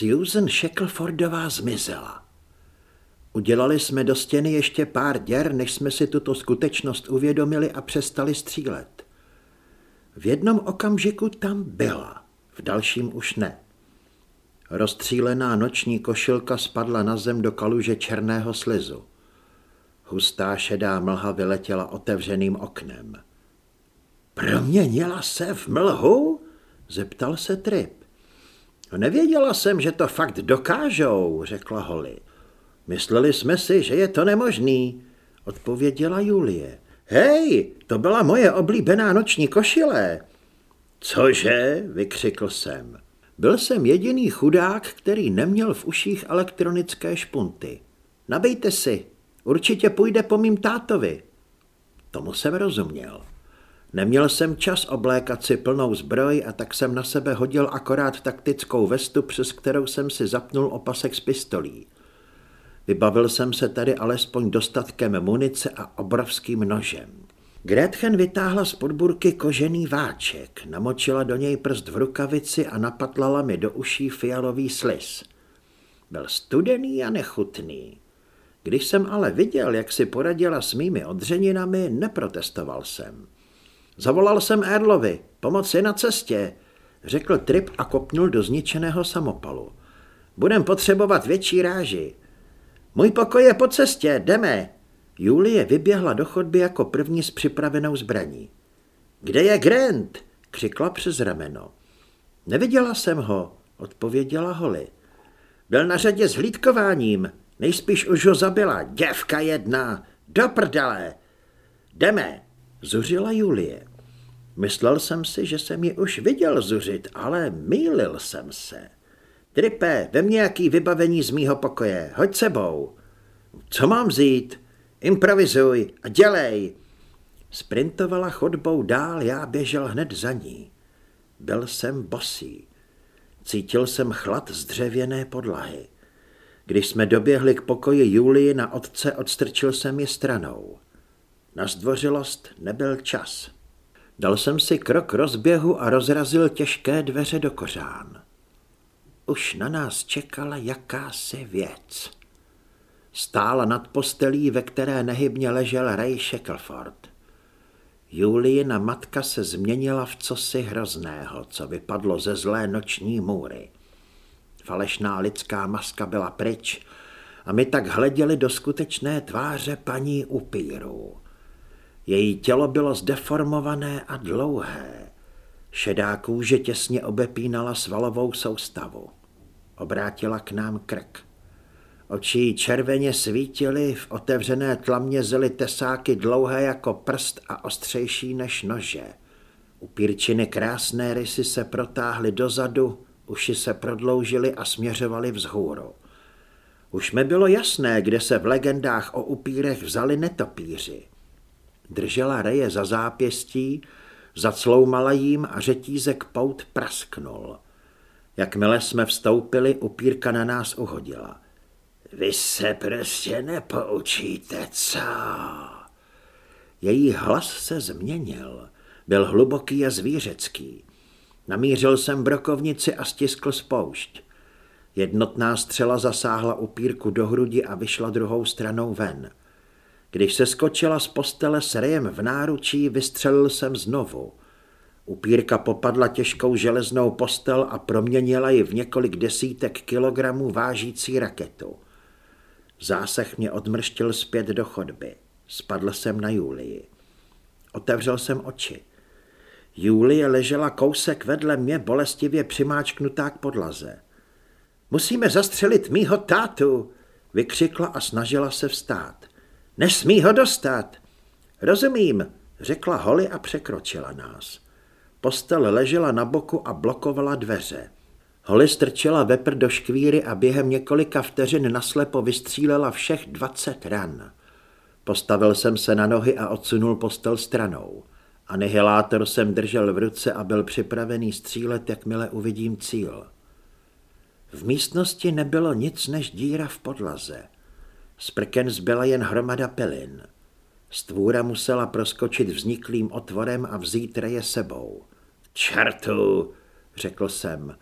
Susan Shacklefordová zmizela. Udělali jsme do stěny ještě pár děr, než jsme si tuto skutečnost uvědomili a přestali střílet. V jednom okamžiku tam byla, v dalším už ne. Rozstřílená noční košilka spadla na zem do kaluže černého slizu. Hustá šedá mlha vyletěla otevřeným oknem. Proměnila se v mlhu? Zeptal se Trip. Nevěděla jsem, že to fakt dokážou, řekla Holly. Mysleli jsme si, že je to nemožný, odpověděla Julie. Hej, to byla moje oblíbená noční košile. Cože, vykřikl jsem. Byl jsem jediný chudák, který neměl v uších elektronické špunty. Nabejte si, určitě půjde po mým tátovi. Tomu jsem rozuměl. Neměl jsem čas oblékat si plnou zbroj a tak jsem na sebe hodil akorát taktickou vestu, přes kterou jsem si zapnul opasek s pistolí. Vybavil jsem se tady alespoň dostatkem munice a obrovským nožem. Gretchen vytáhla z podburky kožený váček, namočila do něj prst v rukavici a napatlala mi do uší fialový sliz. Byl studený a nechutný. Když jsem ale viděl, jak si poradila s mými odřeninami, neprotestoval jsem. Zavolal jsem Erlovi, pomoc je na cestě, řekl Trip a kopnul do zničeného samopalu. Budem potřebovat větší ráži. Můj pokoj je po cestě, jdeme. Julie vyběhla do chodby jako první s připravenou zbraní. Kde je Grant? křikla přes rameno. Neviděla jsem ho, odpověděla Holly. Byl na řadě s hlídkováním, nejspíš už ho zabila, děvka jedna, do prdele. Jdeme, zuřila Julie. Myslel jsem si, že jsem ji už viděl zuřit, ale mýlil jsem se. Tripe, vem nějaký vybavení z mýho pokoje, hoď sebou. Co mám vzít? Improvizuj a dělej. Sprintovala chodbou dál, já běžel hned za ní. Byl jsem bosý. Cítil jsem chlad z dřevěné podlahy. Když jsme doběhli k pokoji Julii na otce, odstrčil jsem ji stranou. Na zdvořilost nebyl čas. Dal jsem si krok rozběhu a rozrazil těžké dveře do kořán. Už na nás čekala jakási věc. Stála nad postelí, ve které nehybně ležel Ray Shackleford. Juliina matka se změnila v cosi hrozného, co vypadlo ze zlé noční můry. Falešná lidská maska byla pryč a my tak hleděli do skutečné tváře paní upíru. Její tělo bylo zdeformované a dlouhé. Šedá kůže těsně obepínala svalovou soustavu. Obrátila k nám krk. Oči červeně svítily, v otevřené tlamě zely tesáky dlouhé jako prst a ostřejší než nože. U pírčiny krásné rysy se protáhly dozadu, uši se prodloužily a směřovaly vzhůru. Už mi bylo jasné, kde se v legendách o upírech vzali netopíři. Držela reje za zápěstí, zacloumala jím a řetízek pout prasknul. Jakmile jsme vstoupili, upírka na nás uhodila. Vy se prostě nepoučíte, co? Její hlas se změnil. Byl hluboký a zvířecký. Namířil jsem brokovnici a stiskl spoušť. Jednotná střela zasáhla upírku do hrudi a vyšla druhou stranou ven. Když se skočila z postele s rejem v náručí, vystřelil jsem znovu. Upírka popadla těžkou železnou postel a proměnila ji v několik desítek kilogramů vážící raketu. Zásah mě odmrštil zpět do chodby. Spadl jsem na Julii. Otevřel jsem oči. Julie ležela kousek vedle mě bolestivě přimáčknutá k podlaze. Musíme zastřelit mýho tátu, vykřikla a snažila se vstát. Nesmí ho dostat. Rozumím, řekla Holly a překročila nás. Postel ležela na boku a blokovala dveře. Holly strčila vepr do škvíry a během několika vteřin naslepo vystřílela všech dvacet ran. Postavil jsem se na nohy a odsunul postel stranou. Anihilátor jsem držel v ruce a byl připravený střílet, jakmile uvidím cíl. V místnosti nebylo nic než díra v podlaze. Z prken zbyla jen hromada pilin. Stvůra musela proskočit vzniklým otvorem a vzít reje sebou. Čertu, řekl jsem.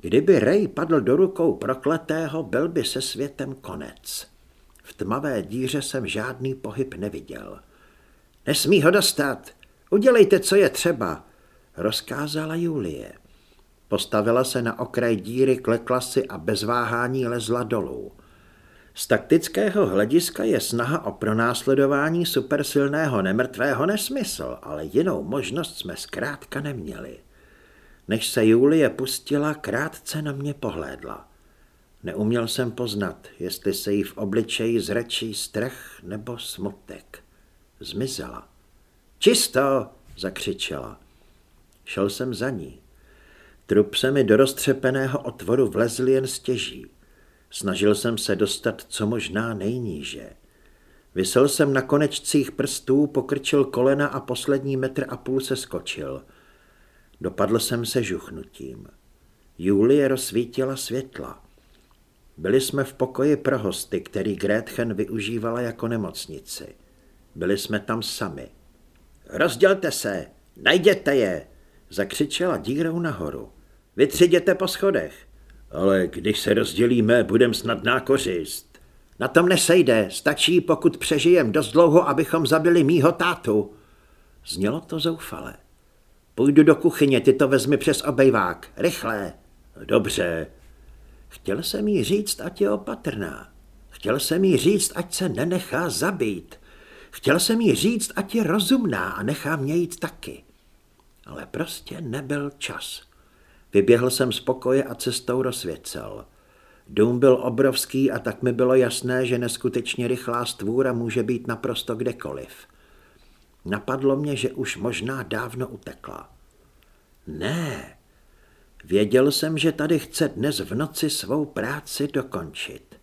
Kdyby Ray padl do rukou prokletého, byl by se světem konec. V tmavé díře jsem žádný pohyb neviděl. Nesmí ho dostat. Udělejte, co je třeba, rozkázala Julie. Postavila se na okraj díry, klekla si a bez váhání lezla dolů. Z taktického hlediska je snaha o pronásledování supersilného nemrtvého nesmysl, ale jinou možnost jsme zkrátka neměli. Než se Julie pustila, krátce na mě pohlédla. Neuměl jsem poznat, jestli se jí v obličeji zrečí strach nebo smutek. Zmizela. Čisto, zakřičela. Šel jsem za ní. Trup se mi do roztřepeného otvoru vlezl jen stěží. Snažil jsem se dostat co možná nejníže. Vysel jsem na konečcích prstů, pokrčil kolena a poslední metr a půl se skočil. Dopadl jsem se žuchnutím. Julie rozsvítila světla. Byli jsme v pokoji pro hosty, který Gretchen využívala jako nemocnici. Byli jsme tam sami. Rozdělte se, najděte je, zakřičela dírou nahoru. Vytřiděte po schodech. Ale když se rozdělíme, budem snadná kořist. Na tom nesejde, stačí, pokud přežijem dost dlouho, abychom zabili mýho tátu. Znělo to zoufale. Půjdu do kuchyně, ty to vezmi přes obejvák. Rychle. Dobře. Chtěl jsem jí říct, ať je opatrná. Chtěl jsem jí říct, ať se nenechá zabít. Chtěl jsem jí říct, ať je rozumná a nechá mě jít taky. Ale prostě nebyl čas. Vyběhl jsem z pokoje a cestou rozsvěcel. Dům byl obrovský a tak mi bylo jasné, že neskutečně rychlá stvůra může být naprosto kdekoliv. Napadlo mě, že už možná dávno utekla. Ne, věděl jsem, že tady chce dnes v noci svou práci dokončit.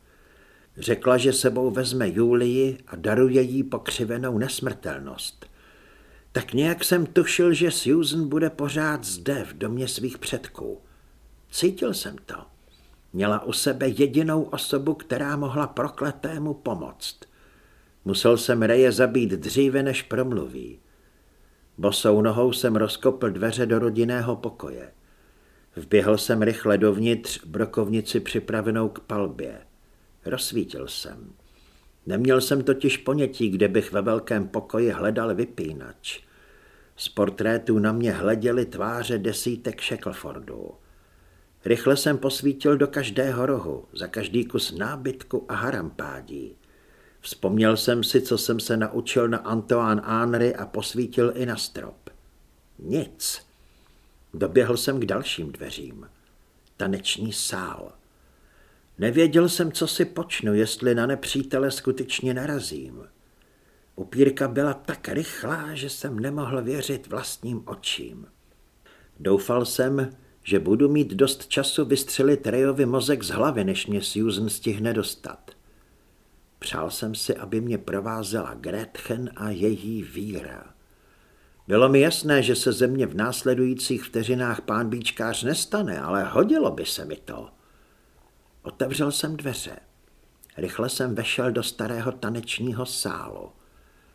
Řekla, že sebou vezme Julii a daruje jí pokřivenou nesmrtelnost. Tak nějak jsem tušil, že Susan bude pořád zde, v domě svých předků. Cítil jsem to. Měla u sebe jedinou osobu, která mohla prokletému pomoct. Musel jsem Reje zabít dříve, než promluví. Bosou nohou jsem rozkopl dveře do rodinného pokoje. Vběhl jsem rychle dovnitř, brokovnici připravenou k palbě. Rozsvítil jsem. Neměl jsem totiž ponětí, kde bych ve velkém pokoji hledal vypínač. Z portrétů na mě hleděly tváře desítek Shacklefordů. Rychle jsem posvítil do každého rohu, za každý kus nábytku a harampádí. Vzpomněl jsem si, co jsem se naučil na Antoine Henry a posvítil i na strop. Nic. Doběhl jsem k dalším dveřím. Taneční sál. Nevěděl jsem, co si počnu, jestli na nepřítele skutečně narazím. Upírka byla tak rychlá, že jsem nemohl věřit vlastním očím. Doufal jsem, že budu mít dost času vystřelit Rejovi mozek z hlavy, než mě Susan stihne dostat. Přál jsem si, aby mě provázela Gretchen a její víra. Bylo mi jasné, že se ze mě v následujících vteřinách pán Bíčkář nestane, ale hodilo by se mi to. Otevřel jsem dveře. Rychle jsem vešel do starého tanečního sálu.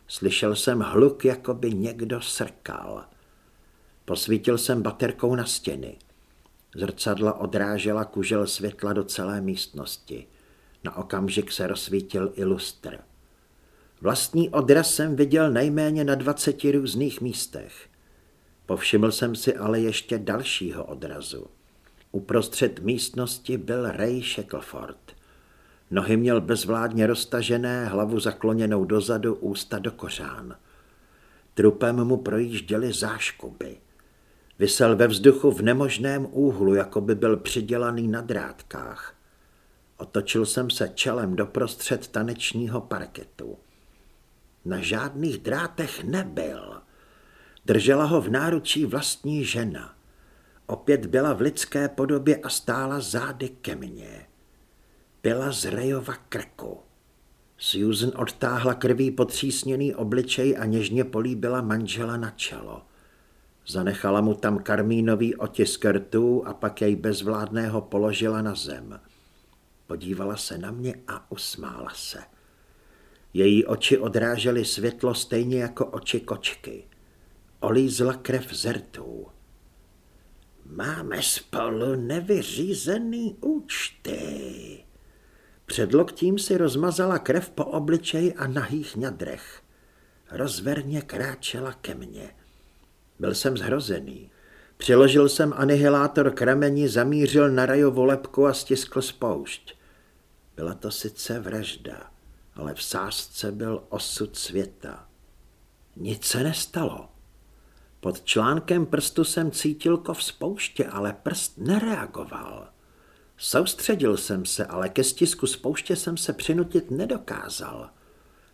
Slyšel jsem hluk, jako by někdo srkal. Posvítil jsem baterkou na stěny. Zrcadla odrážela kužel světla do celé místnosti. Na okamžik se rozsvítil i lustr. Vlastní odraz jsem viděl nejméně na dvaceti různých místech. Povšiml jsem si ale ještě dalšího odrazu. Uprostřed místnosti byl Ray Shackleford. Nohy měl bezvládně roztažené, hlavu zakloněnou dozadu, ústa do kořán. Trupem mu projížděly záškuby. Vysel ve vzduchu v nemožném úhlu, jako by byl přidělaný na drátkách. Otočil jsem se čelem doprostřed tanečního parketu. Na žádných drátech nebyl. Držela ho v náručí vlastní žena. Opět byla v lidské podobě a stála zády ke mně. Byla z Rejova krku. Susan odtáhla krví potřísněný obličej a něžně políbila manžela na čelo. Zanechala mu tam karmínový otisk rtů a pak jej bezvládného položila na zem. Podívala se na mě a usmála se. Její oči odrážely světlo stejně jako oči kočky. Olízla krev z rtů. Máme spolu nevyřízený účty. Před loktím si rozmazala krev po obličeji a nahých ňadrech. Rozverně kráčela ke mně. Byl jsem zhrozený. Přiložil jsem anihilátor k rameni, zamířil na rajovou lepku a stiskl spoušť. Byla to sice vražda, ale v sázce byl osud světa. Nic se nestalo. Pod článkem prstu jsem cítil kov spouště, ale prst nereagoval. Soustředil jsem se, ale ke stisku spouště jsem se přinutit nedokázal.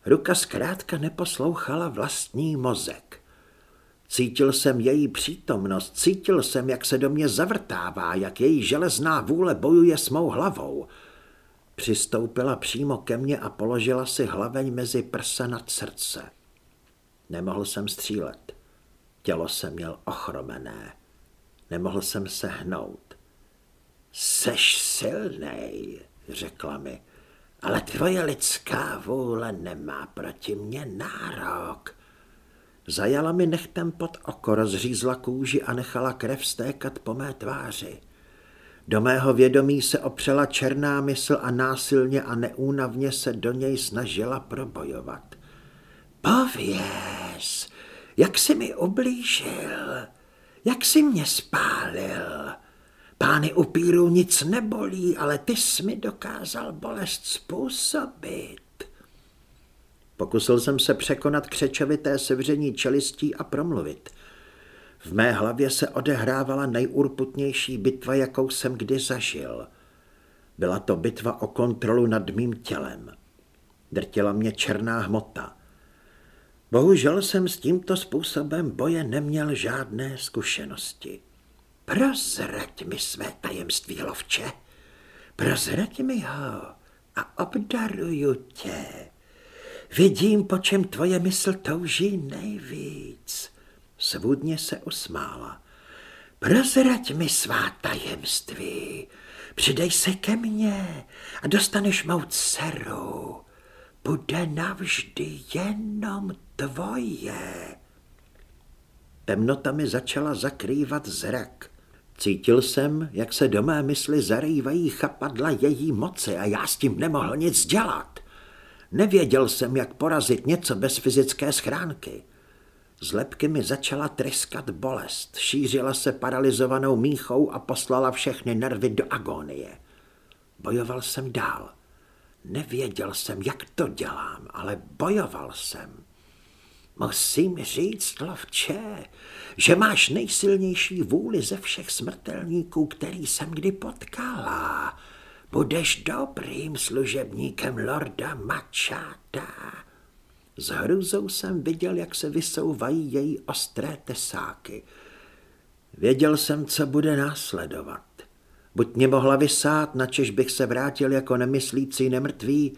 Ruka zkrátka neposlouchala vlastní mozek. Cítil jsem její přítomnost, cítil jsem, jak se do mě zavrtává, jak její železná vůle bojuje s mou hlavou. Přistoupila přímo ke mně a položila si hlaveň mezi prsa nad srdce. Nemohl jsem střílet. Tělo jsem měl ochromené. Nemohl jsem se hnout. Seš silnej, řekla mi, ale tvoje lidská vůle nemá proti mně nárok. Zajala mi nechtem pod oko, rozřízla kůži a nechala krev stékat po mé tváři. Do mého vědomí se opřela černá mysl a násilně a neúnavně se do něj snažila probojovat. Pověz, jak jsi mi oblížil, jak jsi mě spálil. Pány upíru nic nebolí, ale ty jsi mi dokázal bolest způsobit. Pokusil jsem se překonat křečovité sevření čelistí a promluvit. V mé hlavě se odehrávala nejurputnější bitva, jakou jsem kdy zažil. Byla to bitva o kontrolu nad mým tělem. Drtila mě černá hmota. Bohužel jsem s tímto způsobem boje neměl žádné zkušenosti. Prozrať mi své tajemství, lovče. Prozrať mi ho a obdaruju tě. Vidím, po čem tvoje mysl touží nejvíc. Svůdně se usmála. Prozrať mi svá tajemství. Přidej se ke mně a dostaneš mou dceru. Bude navždy jenom tvoje. Temnota mi začala zakrývat zrak. Cítil jsem, jak se do mé mysli zarývají chapadla její moci a já s tím nemohl nic dělat. Nevěděl jsem, jak porazit něco bez fyzické schránky. Z lepky mi začala tryskat bolest, šířila se paralizovanou míchou a poslala všechny nervy do agonie. Bojoval jsem dál. Nevěděl jsem, jak to dělám, ale bojoval jsem. Musím říct, lovče, že máš nejsilnější vůli ze všech smrtelníků, který jsem kdy potkala. Budeš dobrým služebníkem lorda Mačáta. S hrůzou jsem viděl, jak se vysouvají její ostré tesáky. Věděl jsem, co bude následovat. Buď mě mohla vysát, načež bych se vrátil jako nemyslící nemrtvý,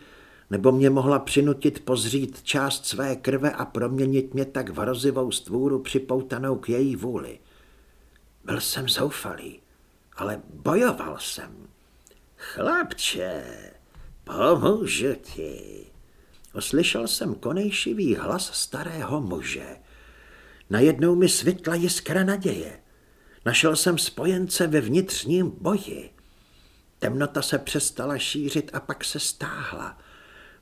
nebo mě mohla přinutit pozřít část své krve a proměnit mě tak v hrozivou stvůru připoutanou k její vůli. Byl jsem zoufalý, ale bojoval jsem. Chlapče, pomůžu ti. Oslyšel jsem konejšivý hlas starého muže. Najednou mi svitla jiskra naděje. Našel jsem spojence ve vnitřním boji. Temnota se přestala šířit a pak se stáhla.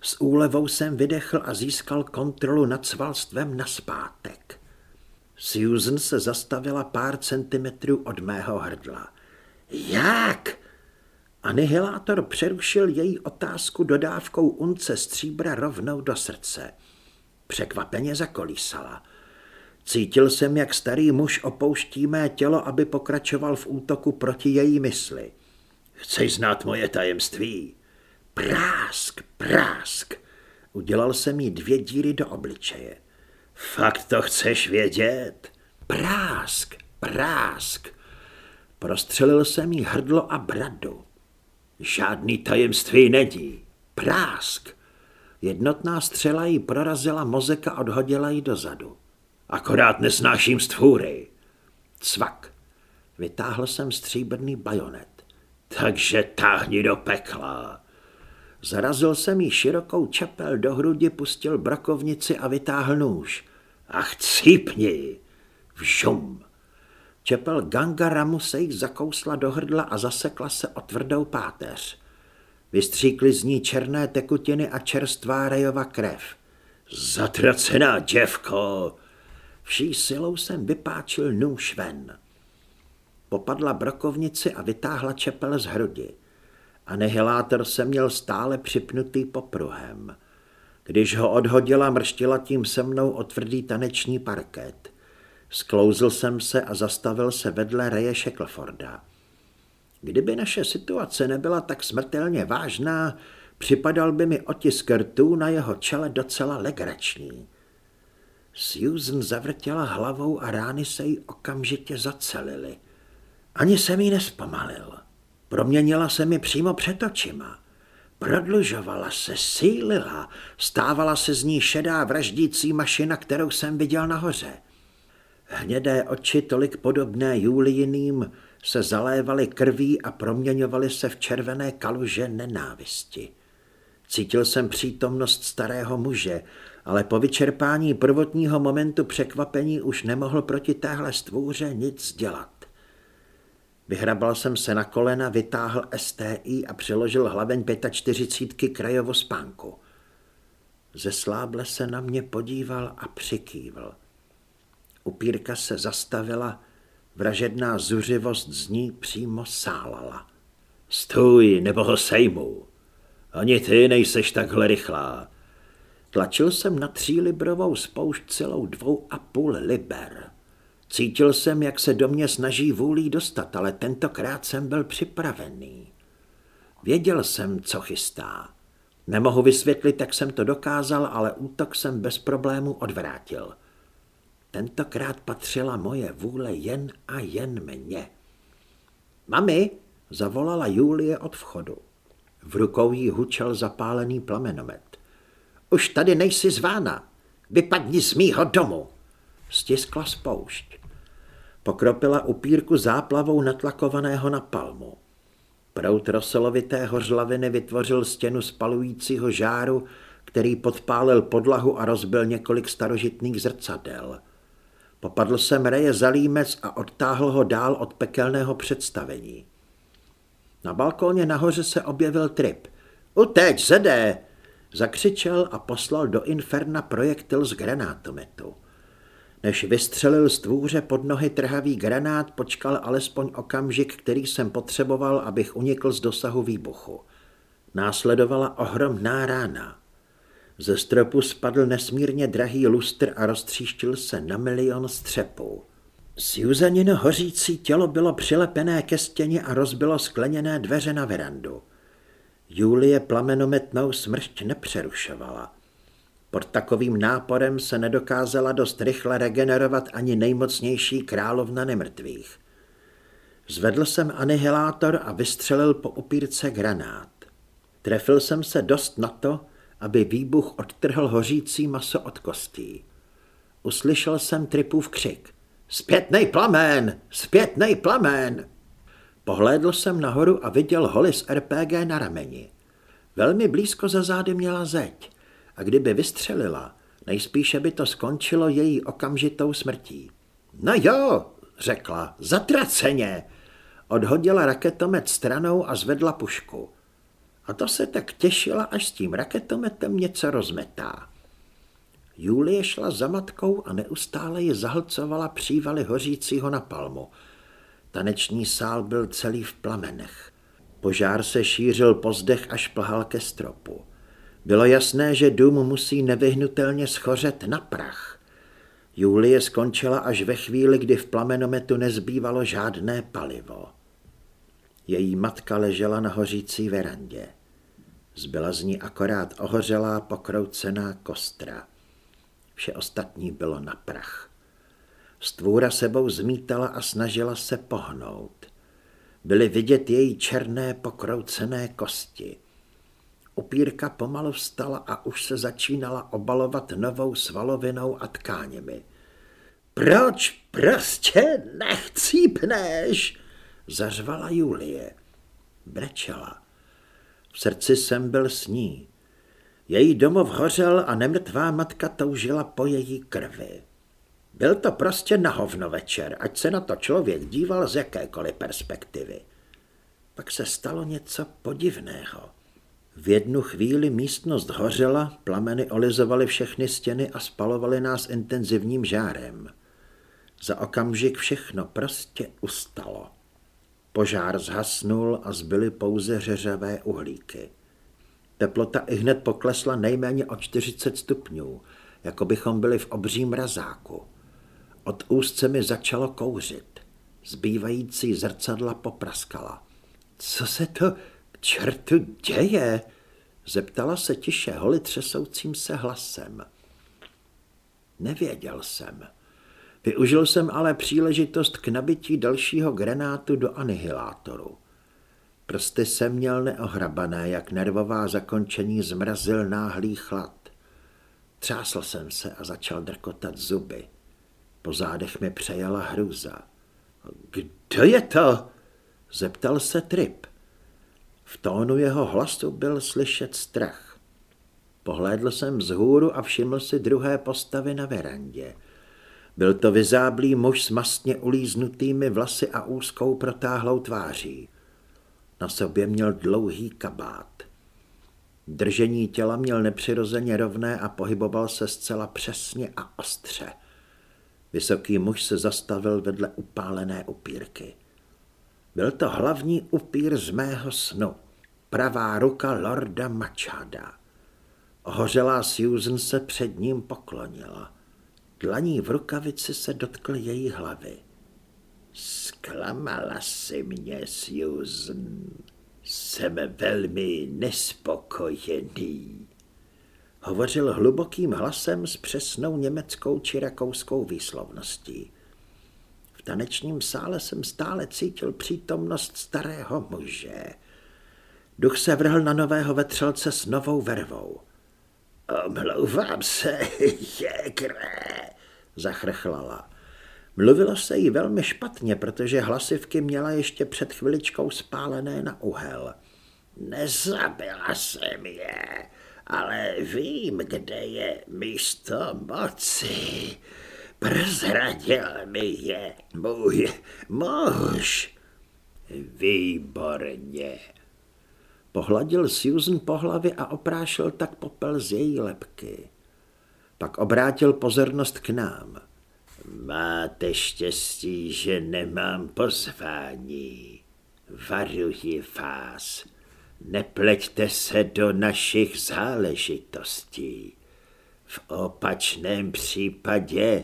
S úlevou jsem vydechl a získal kontrolu nad svalstvem na zpátek. Susan se zastavila pár centimetrů od mého hrdla. Jak? Anihilátor přerušil její otázku dodávkou unce stříbra rovnou do srdce. Překvapeně zakolísala. Cítil jsem, jak starý muž opouští mé tělo, aby pokračoval v útoku proti její mysli. Chceš znát moje tajemství? Prásk, prásk. Udělal jsem jí dvě díry do obličeje. Fakt to chceš vědět? Prásk, prásk. Prostřelil jsem jí hrdlo a bradu. Žádný tajemství nedí. Prásk. Jednotná střela jí prorazila mozek a odhodila ji dozadu. Akorát nesnáším stvůry. Cvak. Vytáhl jsem stříbrný bajonet. Takže táhni do pekla. Zarazil jsem jí širokou čepel do hrudi, pustil brakovnici a vytáhl nůž. Ach, cípni! Vžum! Čepel Gangaramu se jí zakousla do hrdla a zasekla se o tvrdou páteř. Vystříkly z ní černé tekutiny a čerstvá rejova krev. Zatracená děvko! Vší silou jsem vypáčil nůž ven. Popadla brokovnici a vytáhla čepel z hrudi. Anihilátor se měl stále připnutý popruhem. Když ho odhodila, mrštila tím se mnou o tvrdý taneční parket. Sklouzl jsem se a zastavil se vedle Reje Shackleforda. Kdyby naše situace nebyla tak smrtelně vážná, připadal by mi otisk rtů na jeho čele docela legrační. Susan zavrtěla hlavou a rány se jí okamžitě zacelily. Ani jsem jí nespomalil. Proměnila se mi přímo před očima. Prodlužovala se, sílila, stávala se z ní šedá vraždící mašina, kterou jsem viděl nahoře. Hnědé oči, tolik podobné Julijiným, se zalévaly krví a proměňovaly se v červené kaluže nenávisti. Cítil jsem přítomnost starého muže, ale po vyčerpání prvotního momentu překvapení už nemohl proti téhle stvůře nic dělat. Vyhrabal jsem se na kolena, vytáhl STI a přiložil hlaveň 45 krajovo spánku. Zesláble se na mě podíval a přikývl. Upírka se zastavila, vražedná zuřivost z ní přímo sálala. Stůj, nebo ho sejmu. Ani ty nejseš takhle rychlá. Tlačil jsem na třílibrovou spoušť celou dvou a půl liber. Cítil jsem, jak se do mě snaží vůlí dostat, ale tentokrát jsem byl připravený. Věděl jsem, co chystá. Nemohu vysvětlit, jak jsem to dokázal, ale útok jsem bez problému odvrátil. Tentokrát patřila moje vůle jen a jen mně. Mami, zavolala Julie od vchodu. V rukou jí hučel zapálený plamenomet. Už tady nejsi zvána. Vypadni z mýho domu. Stiskla spoušť. Pokropila upírku záplavou natlakovaného napalmu. Prout roselovité hořlaviny vytvořil stěnu spalujícího žáru, který podpálil podlahu a rozbil několik starožitných zrcadel. Popadl jsem Reje za límec a odtáhl ho dál od pekelného představení. Na balkóně nahoře se objevil Trip. Uteč, zedé! Zakřičel a poslal do inferna projektil z granátometu. Než vystřelil z tvůře pod nohy trhavý granát, počkal alespoň okamžik, který jsem potřeboval, abych unikl z dosahu výbuchu. Následovala ohromná rána. Ze stropu spadl nesmírně drahý lustr a roztříštil se na milion střepů. Susanino hořící tělo bylo přilepené ke stěně a rozbilo skleněné dveře na verandu. Julie plamenometnou smršť nepřerušovala. Pod takovým náporem se nedokázala dost rychle regenerovat ani nejmocnější královna nemrtvých. Zvedl jsem anihilátor a vystřelil po upírce granát. Trefil jsem se dost na to, aby výbuch odtrhl hořící maso od kostí. Uslyšel jsem Tripův křik. Zpětnej plamen! Zpětnej plamen! Pohlédl jsem nahoru a viděl holy z RPG na rameni. Velmi blízko za zády měla zeď a kdyby vystřelila, nejspíše by to skončilo její okamžitou smrtí. No jo, řekla, zatraceně. Odhodila raketomet stranou a zvedla pušku. A to se tak těšila, až s tím raketometem něco rozmetá. Julie šla za matkou a neustále ji zahlcovala přívaly hořícího na palmu. Taneční sál byl celý v plamenech. Požár se šířil po zdech až plhal ke stropu. Bylo jasné, že dům musí nevyhnutelně schořet na prach. Julie skončila až ve chvíli, kdy v plamenometu nezbývalo žádné palivo. Její matka ležela na hořící verandě. Zbyla z ní akorát ohořelá pokroucená kostra. Vše ostatní bylo na prach. Stvůra sebou zmítala a snažila se pohnout. Byly vidět její černé pokroucené kosti. Upírka pomalu vstala a už se začínala obalovat novou svalovinou a tkáněmi. Proč prostě nechcípneš? Zařvala Julie. Brečela. V srdci jsem byl s ní. Její domov hořel a nemrtvá matka toužila po její krvi. Byl to prostě na hovno večer, ať se na to člověk díval z jakékoliv perspektivy. Pak se stalo něco podivného. V jednu chvíli místnost hořela, plameny olizovaly všechny stěny a spalovaly nás intenzivním žárem. Za okamžik všechno prostě ustalo. Požár zhasnul a zbyly pouze řeřavé uhlíky. Teplota i hned poklesla nejméně o 40 stupňů, jako bychom byli v obřím mrazáku. Od úzce mi začalo kouřit. Zbývající zrcadla popraskala. Co se to čertu děje? Zeptala se tiše Holly třesoucím se hlasem. Nevěděl jsem. Využil jsem ale příležitost k nabití dalšího granátu do anihilátoru. Prsty jsem měl neohrabané, jak nervová zakončení zmrazil náhlý chlad. Třásl jsem se a začal drkotat zuby. Po zádech mi přejela hrůza. Kdo je to? Zeptal se Trip. V tónu jeho hlasu byl slyšet strach. Pohlédl jsem vzhůru a všiml si druhé postavy na verandě. Byl to vyzáblý muž s mastně ulíznutými vlasy a úzkou protáhlou tváří. Na sobě měl dlouhý kabát. Držení těla měl nepřirozeně rovné a pohyboval se zcela přesně a ostře. Vysoký muž se zastavil vedle upálené upírky. Byl to hlavní upír z mého snu, pravá ruka lorda Machada. Ohořelá Susan se před ním poklonila. Dlaní v rukavici se dotkl její hlavy. Sklamala si mě, Susan. Jsem velmi nespokojený. Hovořil hlubokým hlasem s přesnou německou či rakouskou výslovností. Tanečním sále jsem stále cítil přítomnost starého muže. Duch se vrhl na nového vetřelce s novou vervou. Omlouvám se, jekre, zachrchlala. Mluvilo se jí velmi špatně, protože hlasivky měla ještě před chviličkou spálené na uhel. Nezabila jsem je, ale vím, kde je místo moci. Prozradil mi je můj muž. Výborně. Pohladil Susan po hlavě a oprášil tak popel z její lepky. Pak obrátil pozornost k nám. Máte štěstí, že nemám pozvání. Varuji vás. Nepleťte se do našich záležitostí. V opačném případě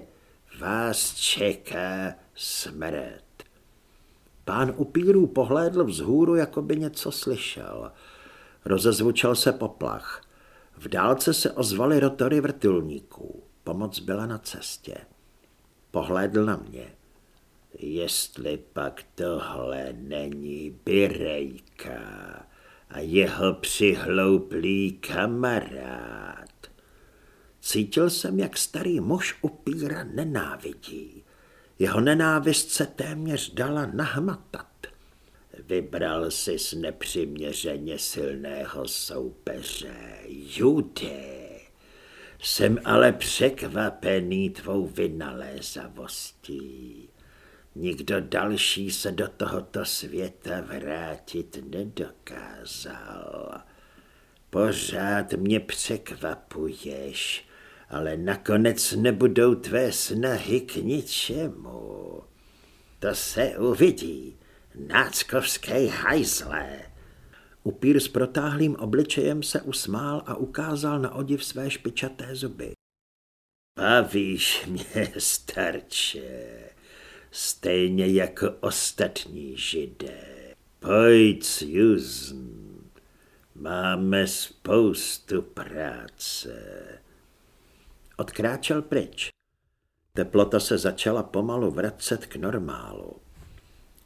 vás čeká smrt. Pán upírů pohlédl vzhůru, jako by něco slyšel. Rozezvučel se poplach. V dálce se ozvaly rotory vrtulníků. Pomoc byla na cestě. Pohlédl na mě. Jestli pak tohle není Birejka a jeho přihlouplý kamarád. Cítil jsem, jak starý muž upíra nenávidí. Jeho nenávist se téměř dala nahmatat. Vybral si z nepřiměřeně silného soupeře, Jude. Jsem ale překvapený tvou vynalézavostí. Nikdo další se do tohoto světa vrátit nedokázal. Pořád mě překvapuješ, ale nakonec nebudou tvé snahy k ničemu. To se uvidí, náckovské hajzle. Upír s protáhlým obličejem se usmál a ukázal na odiv své špičaté zuby. Bavíš mě, starče, stejně jako ostatní židé. Pojď, Susan, máme spoustu práce. Odkráčel pryč. Teplota se začala pomalu vracet k normálu.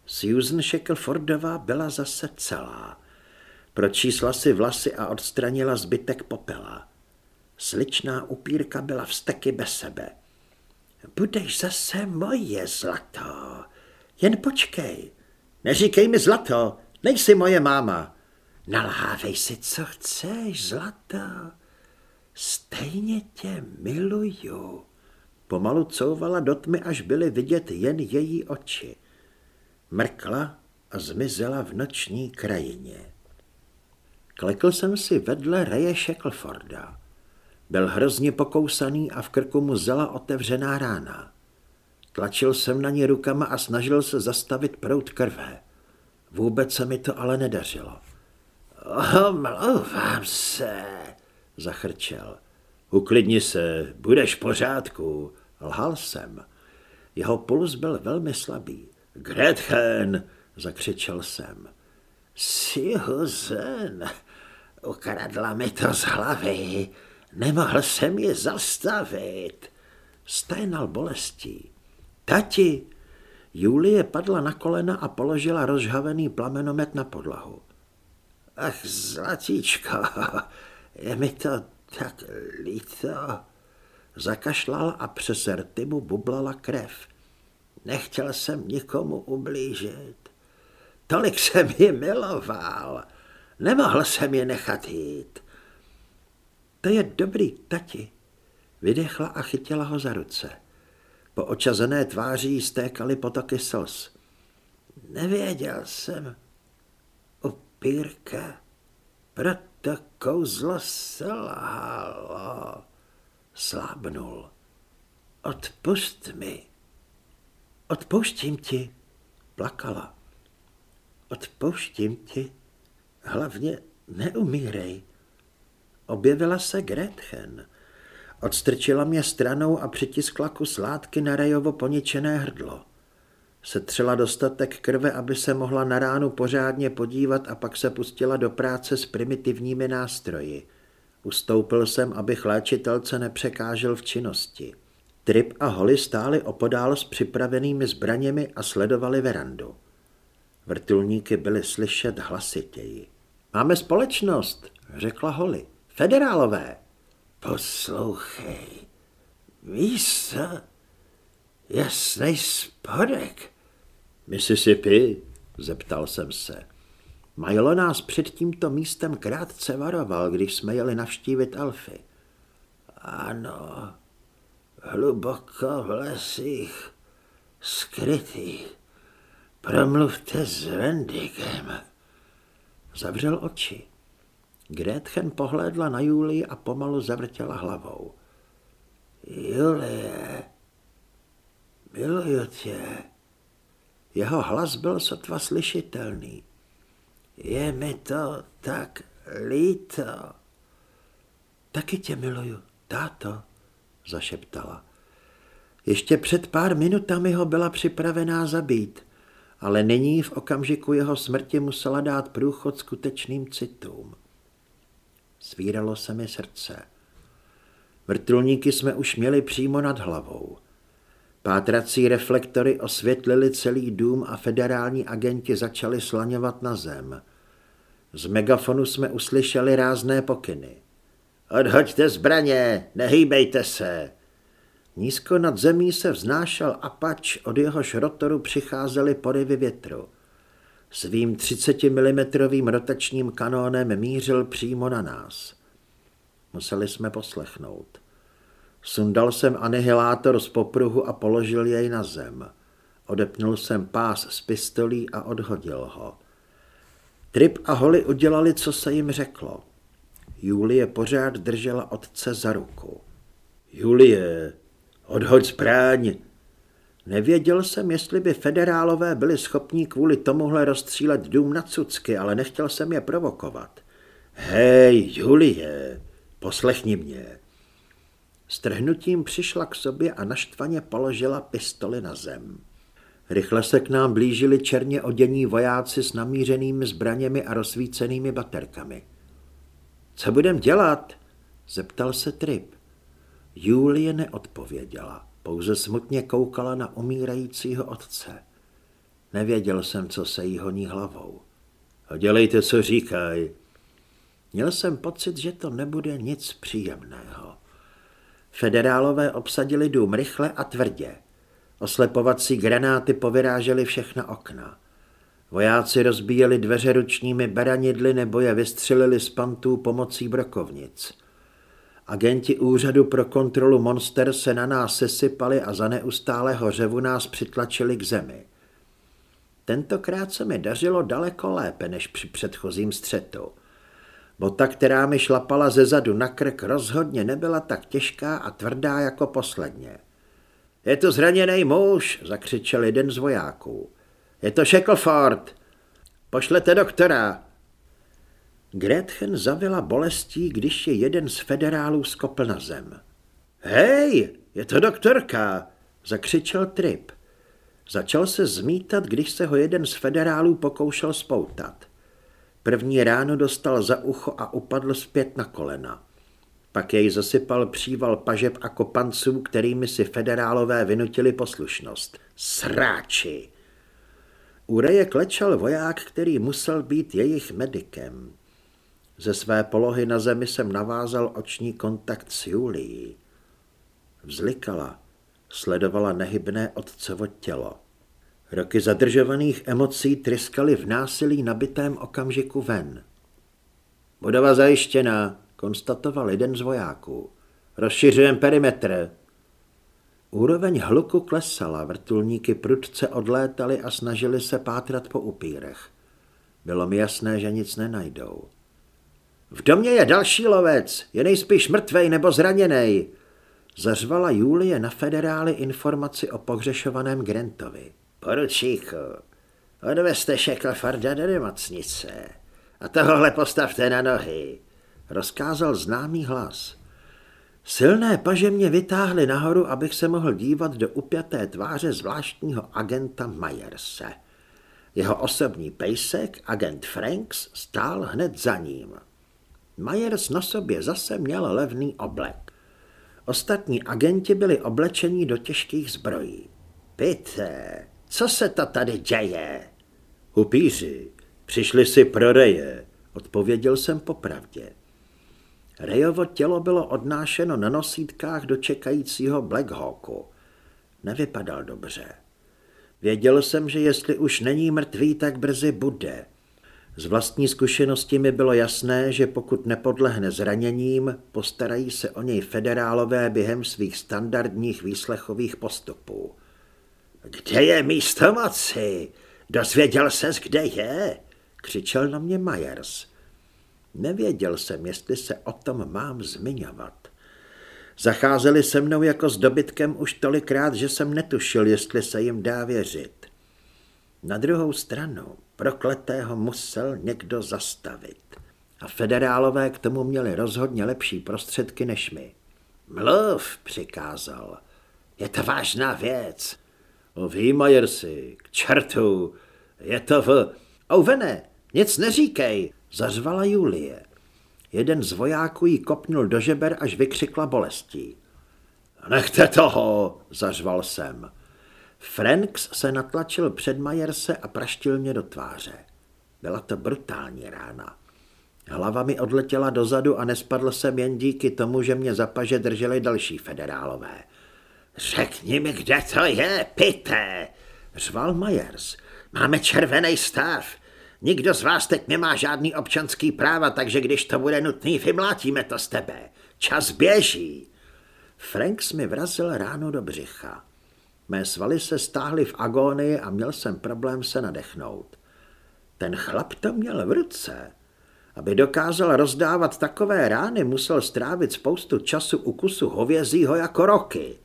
Susan Shacklefordová byla zase celá. Pročísla si vlasy a odstranila zbytek popela. Sličná upírka byla vsteky bez sebe. Budeš zase moje zlato. Jen počkej. Neříkej mi zlato, nejsi moje máma. Nalhávej si, co chceš, zlato. Stejně tě miluju. Pomalu couvala do tmy, až byly vidět jen její oči. Mrkla a zmizela v noční krajině. Klekl jsem si vedle Reje Shackleforda. Byl hrozně pokousaný a v krku mu zela otevřená rána. Tlačil jsem na ně rukama a snažil se zastavit prout krve. Vůbec se mi to ale nedařilo. Omlouvám se, zachrčel. Uklidni se, budeš v pořádku, lhal jsem. Jeho puls byl velmi slabý. Gretchen, zakřičel jsem. Susan, ukradla mi to z hlavy, nemohl jsem ji zastavit. Sténal bolestí. Tati! Julie padla na kolena a položila rozhavený plamenomet na podlahu. Ach, zlatíčko, je mi to tak líto. Zakašlal a přes rty mu bublala krev. Nechtěl jsem nikomu ublížit. Tolik jsem ji miloval. Nemohl jsem je nechat jít. To je dobrý, tati. Vydechla a chytila ho za ruce. Po očazené tváří stékaly potoky slz. Nevěděl jsem, upírka, proto kouzlo selhalo. Slábnul. Odpust mi. Odpouštím ti, plakala. Odpouštím ti, hlavně neumírej. Objevila se Gretchen. Odstrčila mě stranou a přitiskla kus látky na Rajovo poničené hrdlo. Setřela dostatek krve, aby se mohla na ránu pořádně podívat a pak se pustila do práce s primitivními nástroji. Ustoupil jsem, abych léčitelce nepřekážel v činnosti. Trip a Holly stáli opodál s připravenými zbraněmi a sledovali verandu. Vrtulníky byly slyšet hlasitěji. Máme společnost, řekla Holly. Federálové. Poslouchej, víš co? Jasnej spodek. Mississippi, zeptal jsem se. Majlo nás před tímto místem krátce varoval, když jsme jeli navštívit Alfy. Ano, hluboko v lesích, skrytých. Promluvte s Vendigem. Zavřel oči. Gretchen pohlédla na Julii a pomalu zavrtěla hlavou. Julie, miluju tě. Jeho hlas byl sotva slyšitelný. Je mi to tak líto. Taky tě miluju, táto, zašeptala. Ještě před pár minutami ho byla připravená zabít, ale nyní v okamžiku jeho smrti musela dát průchod skutečným citům. Svíralo se mi srdce. Vrtulníky jsme už měli přímo nad hlavou. Pátrací reflektory osvětlili celý dům a federální agenti začali slaňovat na zem. Z megafonu jsme uslyšeli rázné pokyny. Odhoďte zbraně, nehýbejte se. Nízko nad zemí se vznášel apač, od jehož rotoru přicházely porivy větru. Svým 30 mm rotačním kanónem mířil přímo na nás. Museli jsme poslechnout. Sundal jsem anihilátor z popruhu a položil jej na zem. Odepnul jsem pás z pistolí a odhodil ho. Trip a Holly udělali, co se jim řeklo. Julie pořád držela otce za ruku. Julie, odhoď zbraň, Nevěděl jsem, jestli by federálové byli schopní kvůli tomuhle rozstřílet dům na cucky, ale nechtěl jsem je provokovat. Hej, Julie, poslechni mě. Strhnutím přišla k sobě a naštvaně položila pistoli na zem. Rychle se k nám blížili černě odění vojáci s namířenými zbraněmi a rozsvícenými baterkami. Co budem dělat? zeptal se Trip. Julie neodpověděla. Pouze smutně koukala na umírajícího otce. Nevěděl jsem, co se jí honí hlavou. A dělejte, co říkaj. Měl jsem pocit, že to nebude nic příjemného. Federálové obsadili dům rychle a tvrdě. Oslepovací granáty povyrážely všechna okna. Vojáci rozbíjeli dveře ručními beranidly nebo je vystřelili z pantů pomocí brokovnic. Agenti úřadu pro kontrolu monster se na nás sesypali a za neustálého řevu nás přitlačili k zemi. Tentokrát se mi dařilo daleko lépe než při předchozím střetu. Bota, která mi šlapala ze zadu na krk, rozhodně nebyla tak těžká a tvrdá jako posledně. Je to zraněný muž, zakřičel jeden z vojáků. Je to Shackleford. Pošlete doktora. Gretchen zavila bolestí, když je jeden z federálů skopl na zem. Hej, je to doktorka, zakřičel Trip. Začal se zmítat, když se ho jeden z federálů pokoušel spoutat. První ráno dostal za ucho a upadl zpět na kolena. Pak jej zasypal příval pažeb a kopanců, kterými si federálové vynutili poslušnost. Sráči! U reje klečel voják, který musel být jejich medikem. Ze své polohy na zemi jsem navázal oční kontakt s Julií. Vzlikala, sledovala nehybné otcovo tělo. Roky zadržovaných emocí tryskaly v násilí nabitém okamžiku ven. Budova zajištěná, konstatoval jeden z vojáků. Rozšiřujem perimetr. Úroveň hluku klesala, vrtulníky prudce odlétaly a snažili se pátrat po upírech. Bylo mi jasné, že nic nenajdou. V domě je další lovec, je nejspíš mrtvej nebo zraněný. Zařvala Julie na federály informaci o pohřešovaném Grantovi. Poručíku, odvezte Farda do nemocnice a tohohle postavte na nohy, rozkázal známý hlas. Silné paže mě vytáhly nahoru, abych se mohl dívat do upjaté tváře zvláštního agenta Myerse. Jeho osobní pejsek, agent Franks, stál hned za ním. Myers na sobě zase měl levný oblek. Ostatní agenti byli oblečeni do těžkých zbrojí. Pite, co se to tady děje? Upíři, přišli si pro reje, odpověděl jsem popravdě. Rejovo tělo bylo odnášeno na nosítkách do čekajícího Black Hawku. Nevypadal dobře. Věděl jsem, že jestli už není mrtvý, tak brzy bude. Z vlastní zkušenosti mi bylo jasné, že pokud nepodlehne zraněním, postarají se o něj federálové během svých standardních výslechových postupů. Kde je místo moci? Dozvěděl ses, kde je? Křičel na mě Myers. Nevěděl jsem, jestli se o tom mám zmiňovat. Zacházeli se mnou jako s dobytkem už tolikrát, že jsem netušil, jestli se jim dá věřit. Na druhou stranu prokletého musel někdo zastavit. A federálové k tomu měli rozhodně lepší prostředky než my. Mluv, přikázal. Je to vážná věc. O ví, Majersi, k čertu. Je to v... Ouvene, nic neříkej, zařvala Julie. Jeden z vojáků jí kopnul do žeber, až vykřikla bolestí. Nechte toho, zařval jsem. Franks se natlačil před Majerse a praštil mě do tváře. Byla to brutální rána. Hlava mi odletěla dozadu a nespadl jsem jen díky tomu, že mě za paže drželi další federálové. Řekni mi, kde to je, pité, řval Majers. Máme červený stav. Nikdo z vás teď nemá žádný občanský práva, takže když to bude nutný, vymlátíme to z tebe. Čas běží. Franks mi vrazil ráno do břicha. Mé svaly se stáhly v agónii a měl jsem problém se nadechnout. Ten chlap to měl v ruce. Aby dokázal rozdávat takové rány, musel strávit spoustu času u kusu hovězího jako roky.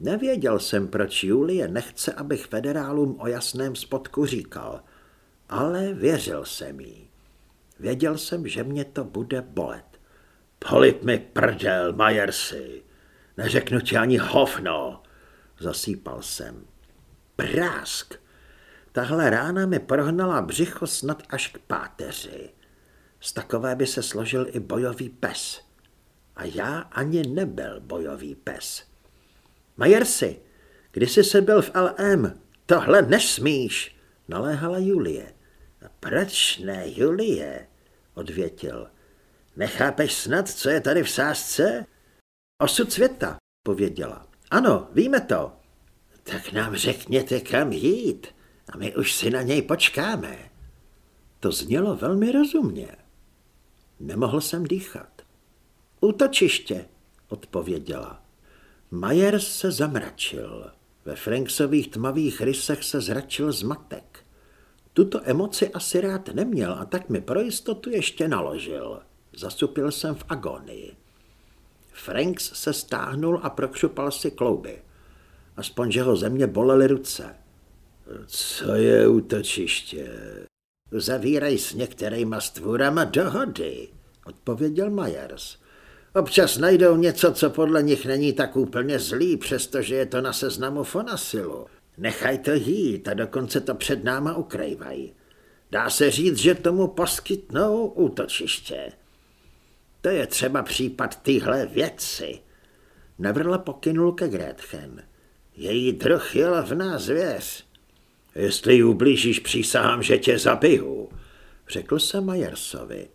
Nevěděl jsem, proč Julie nechce, abych federálům o jasném spodku říkal, ale věřil jsem jí. Věděl jsem, že mě to bude bolet. Polip mi prdel, Majersi. Neřeknu ti ani hovno. Zasýpal jsem. Prásk. Tahle rána mi prohnala břicho snad až k páteři. Z takové by se složil i bojový pes. A já ani nebyl bojový pes. Majersi, když jsi se byl v LM, tohle nesmíš, naléhala Julie. Proč ne, Julie? odvětil. Nechápeš snad, co je tady v sázce? Osud světa, pověděla. Ano, víme to. Tak nám řekněte, kam jít a my už si na něj počkáme. To znělo velmi rozumně. Nemohl jsem dýchat. Útočiště, odpověděla. Myers se zamračil. Ve Franksových tmavých rysech se zračil zmatek. Tuto emoci asi rád neměl a tak mi pro jistotu ještě naložil. Zasupil jsem v agonii. Franks se stáhnul a prokšupal si klouby. Aspoň, že ho země bolely ruce. Co je útočiště? Zavírej s některýma stvůrama dohody, odpověděl Myers. Občas najdou něco, co podle nich není tak úplně zlý, přestože je to na seznamu Fonasilu. Nechaj to jít a dokonce to před náma ukrývají. Dá se říct, že tomu poskytnou útočiště. To je třeba případ téhle věci. Nevrla pokynul ke Gretchen. Její druh je levná zvěř. Jestli ji ublížíš, přísahám, že tě zabiju, řekl se Majersovi.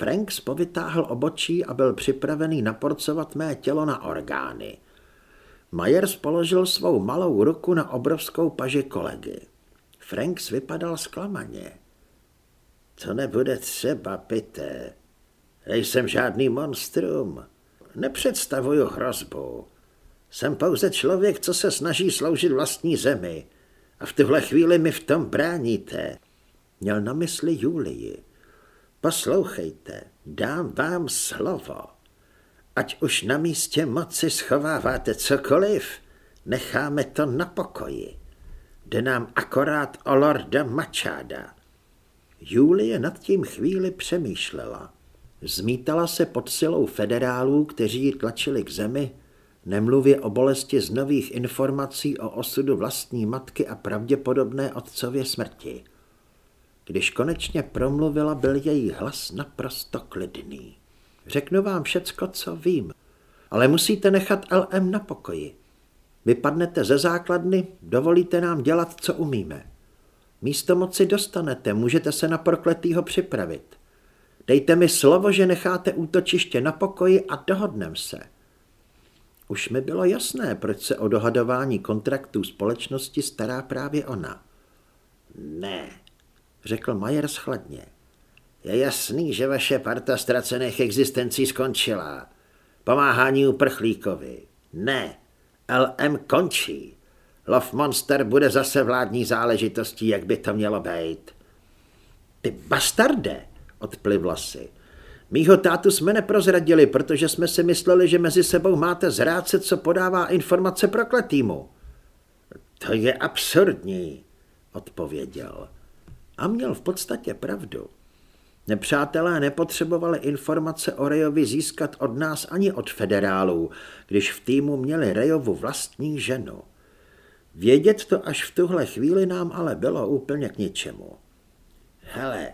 Franks povytáhl obočí a byl připravený naporcovat mé tělo na orgány. Myers položil svou malou ruku na obrovskou paži kolegy. Franks vypadal zklamaně. To nebude třeba, pité. Nejsem žádný monstrum. Nepředstavuju hrozbu. Jsem pouze člověk, co se snaží sloužit vlastní zemi. A v tuhle chvíli mi v tom bráníte. Měl na mysli Julii. Poslouchejte, dám vám slovo. Ať už na místě moci schováváte cokoliv, necháme to na pokoji. Jde nám akorát o lorda Mačáda. Julie nad tím chvíli přemýšlela. Zmítala se pod silou federálů, kteří ji tlačili k zemi, nemluvě o bolesti z nových informací o osudu vlastní matky a pravděpodobné otcově smrti. Když konečně promluvila, byl její hlas naprosto klidný. Řeknu vám všecko, co vím, ale musíte nechat LM na pokoji. Vypadnete ze základny, dovolíte nám dělat, co umíme. Místo moci dostanete, můžete se na prokletýho připravit. Dejte mi slovo, že necháte útočiště na pokoji a dohodnem se. Už mi bylo jasné, proč se o dohadování kontraktů společnosti stará právě ona. Ne, řekl Majer schladně. Je jasný, že vaše parta ztracených existencí skončila. Pomáhání uprchlíkovi. Ne, LM končí. Love Monster bude zase vládní záležitostí, jak by to mělo být. Ty bastarde, odplivla si. Mýho tátu jsme neprozradili, protože jsme si mysleli, že mezi sebou máte zrádce, co podává informace prokletýmu. To je absurdní, odpověděl. A měl v podstatě pravdu. Nepřátelé nepotřebovali informace o Rejovi získat od nás ani od federálů, když v týmu měli Rejovu vlastní ženu. Vědět to až v tuhle chvíli nám ale bylo úplně k ničemu. Hele,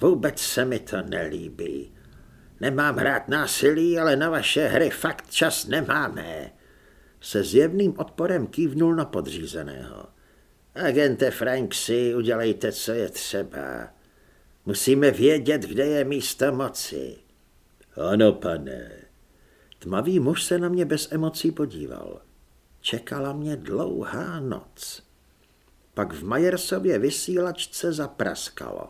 vůbec se mi to nelíbí. Nemám hrát násilí, ale na vaše hry fakt čas nemáme. Se zjevným odporem kývnul na podřízeného. Agente Franksy, udělejte, co je třeba. Musíme vědět, kde je místo moci. Ano, pane. Tmavý muž se na mě bez emocí podíval. Čekala mě dlouhá noc. Pak v Majersově vysílačce zapraskalo.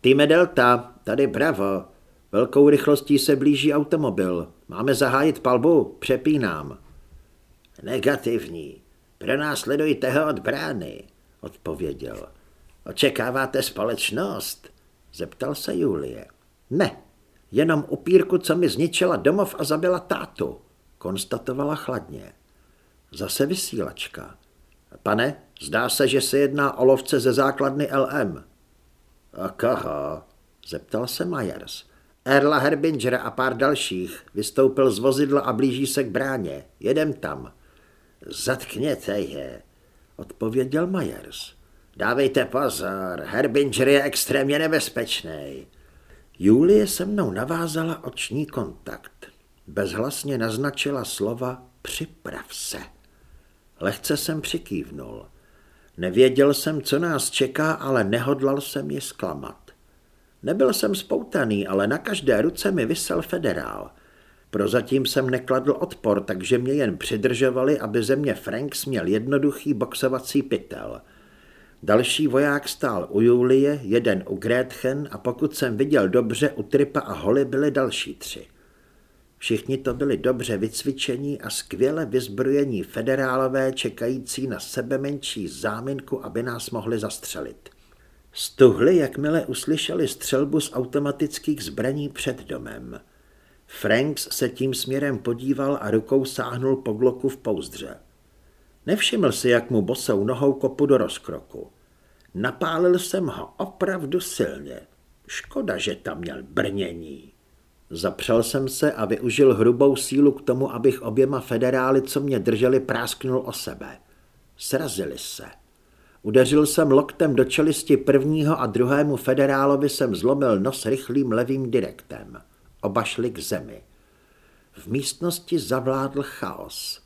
Týme Delta, tady Bravo. Velkou rychlostí se blíží automobil. Máme zahájit palbu? Přepínám. Negativní. Pronásledujte ho od brány, odpověděl. Očekáváte společnost? Zeptal se Julie. Ne, jenom upírku, co mi zničila domov a zabila tátu, konstatovala chladně. Zase vysílačka. Pane, zdá se, že se jedná o lovce ze základny LM. A koho? Zeptal se Myers. Erla Herbingera a pár dalších. Vystoupil z vozidla a blíží se k bráně. Jedem tam. Zatkněte je, odpověděl Myers. Dávejte pozor, Herbinger je extrémně nebezpečný. Julie se mnou navázala oční kontakt. Bezhlasně naznačila slova připrav se. Lehce jsem přikývnul. Nevěděl jsem, co nás čeká, ale nehodlal jsem je zklamat. Nebyl jsem spoutaný, ale na každé ruce mi vysel federál. Prozatím jsem nekladl odpor, takže mě jen přidržovali, aby ze mě Franks měl jednoduchý boxovací pytel – Další voják stál u Julie, jeden u Gretchen a pokud jsem viděl dobře, u Tripa a Holly byly další tři. Všichni to byli dobře vycvičení a skvěle vyzbrojení federálové čekající na sebe menší záminku, aby nás mohli zastřelit. Stuhli, jakmile uslyšeli střelbu z automatických zbraní před domem. Franks se tím směrem podíval a rukou sáhnul po gloku v pouzdře. Nevšiml si, jak mu bosou nohou kopu do rozkroku. Napálil jsem ho opravdu silně. Škoda, že tam měl brnění. Zapřel jsem se a využil hrubou sílu k tomu, abych oběma federály, co mě drželi, prásknul o sebe. Srazili se. Udeřil jsem loktem do čelisti prvního a druhému federálovi jsem zlomil nos rychlým levým direktem. Oba šli k zemi. V místnosti zavládl chaos.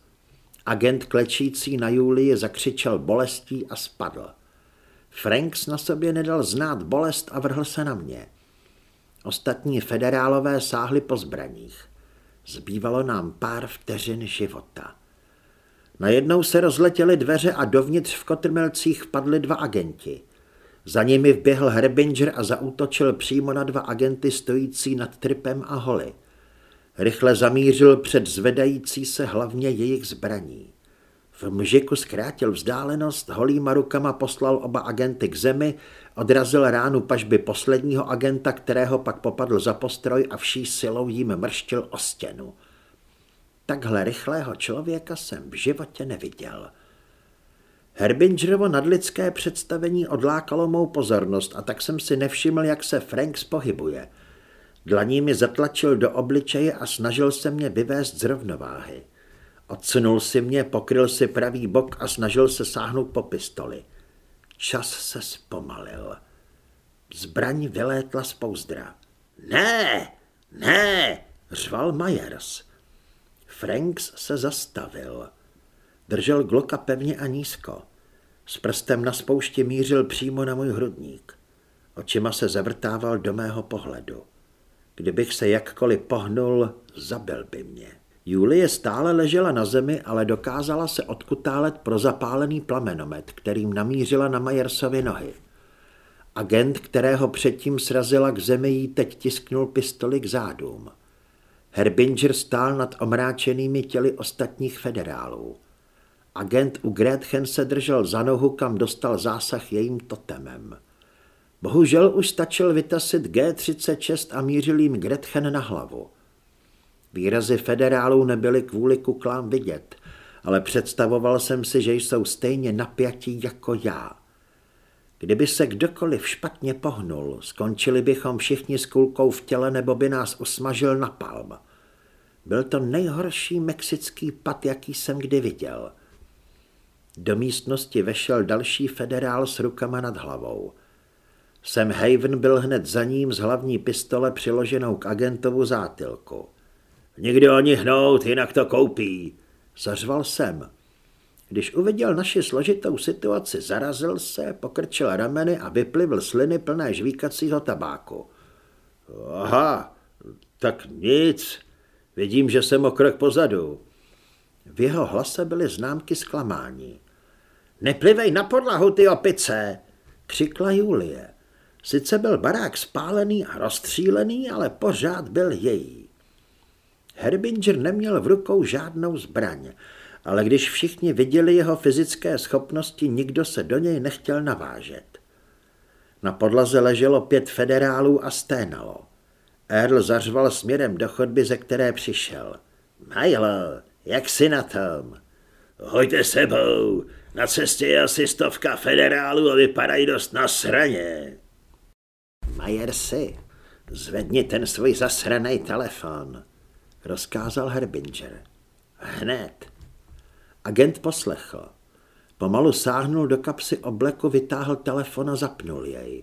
Agent klečící na Julii zakřičel bolestí a spadl. Franks na sobě nedal znát bolest a vrhl se na mě. Ostatní federálové sáhli po zbraních. Zbývalo nám pár vteřin života. Najednou se rozletěly dveře a dovnitř v kotrmelcích vpadli dva agenti. Za nimi vběhl Herbinger a zaútočil přímo na dva agenty stojící nad tripem a holy. Rychle zamířil před zvedající se hlavně jejich zbraní. V mžiku zkrátil vzdálenost, holýma rukama poslal oba agenty k zemi, odrazil ránu pažby posledního agenta, kterého pak popadl za postroj a vší silou jim mrštil o stěnu. Takhle rychlého člověka jsem v životě neviděl. Herbingerovo nadlidské představení odlákalo mou pozornost a tak jsem si nevšiml, jak se Franks pohybuje. Dlaní mi zatlačil do obličeje a snažil se mě vyvést z rovnováhy. Odsunul si mě, pokryl si pravý bok a snažil se sáhnout po pistoli. Čas se zpomalil. Zbraň vylétla z pouzdra. Ne, ne, řval Myers. Franks se zastavil. Držel Glocka pevně a nízko. S prstem na spoušti mířil přímo na můj hrudník. Očima se zavrtával do mého pohledu. Kdybych se jakkoliv pohnul, zabil by mě. Julie stále ležela na zemi, ale dokázala se odkutálet pro zapálený plamenomet, kterým namířila na Majersovi nohy. Agent, kterého předtím srazila k zemi, jí teď tisknul pistoli k zádům. Herbinger stál nad omráčenými těly ostatních federálů. Agent u Gretchen se držel za nohu, kam dostal zásah jejím totemem. Bohužel už stačil vytasit G-36 a mířil jim Gretchen na hlavu. Výrazy federálů nebyly kvůli kuklám vidět, ale představoval jsem si, že jsou stejně napjatí jako já. Kdyby se kdokoliv špatně pohnul, skončili bychom všichni s kulkou v těle nebo by nás usmažil na palm. Byl to nejhorší mexický pad, jaký jsem kdy viděl. Do místnosti vešel další federál s rukama nad hlavou. Sam Haven byl hned za ním z hlavní pistole přiloženou k agentovu zátilku. Nikdy ani hnout, jinak to koupí, zařval jsem. Když uviděl naši složitou situaci, zarazil se, pokrčil rameny a vyplivl sliny plné žvíkacího tabáku. Aha, tak nic, vidím, že jsem o krok pozadu. V jeho hlase byly známky zklamání. Neplivej na podlahu, ty opice, křikla Julie. Sice byl barák spálený a rozstřílený, ale pořád byl její. Herbinger neměl v rukou žádnou zbraň, ale když všichni viděli jeho fyzické schopnosti, nikdo se do něj nechtěl navážet. Na podlaze leželo pět federálů a sténalo. Earl zařval směrem do chodby, ze které přišel. Majlo, jak si na tom? Hojte sebou, na cestě je asi stovka federálů a vypadají dost na sraně. Majer si, zvedni ten svůj zasraný telefon rozkázal Herbinger. Hned. Agent poslechl. Pomalu sáhnul do kapsy obleku, vytáhl telefon a zapnul jej.